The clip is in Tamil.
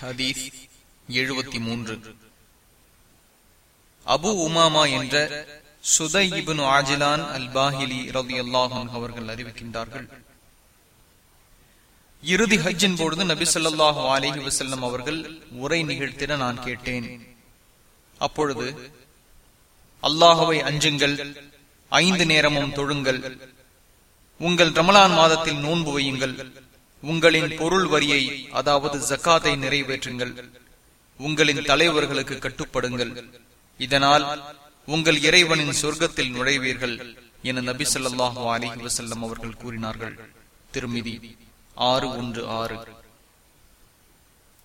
ஹதீஸ் எழுபத்தி மூன்று. அபு உமாமா என்ற Sudai ibn Ajlan al Bahili Ravi அல்லாஹன் அவர்கள் அறிவிக்கின்றார்கள். இறுதி ஹஜ்ஜின் பொழுது நபி சொல்லாஹு அலிஹி வசல்லம் அவர்கள் உரை நிகழ்த்திட நான் கேட்டேன். அப்பொழுது அல்லாஹுவை அஞ்சுங்கள் ஐந்து நேரமும் தொழுங்கள் உங்கள் ரமலான் மாதத்தில் நோன்பு வையுங்கள் உங்களின் பொருள் வரியை அதாவது ஜக்காத்தை நிறைவேற்றுங்கள். உங்களின் தலைவர்களுக்கு கட்டுப்படுங்கள். இதனால் உங்கள் இறைவனின் சொர்க்கத்தில் நுழைவீர்கள் என நபி சொல்லாஹு அலி வசல்லம் அவர்கள் கூறினார்கள். திருமிதி ஆறு ஒன்று ஆறு.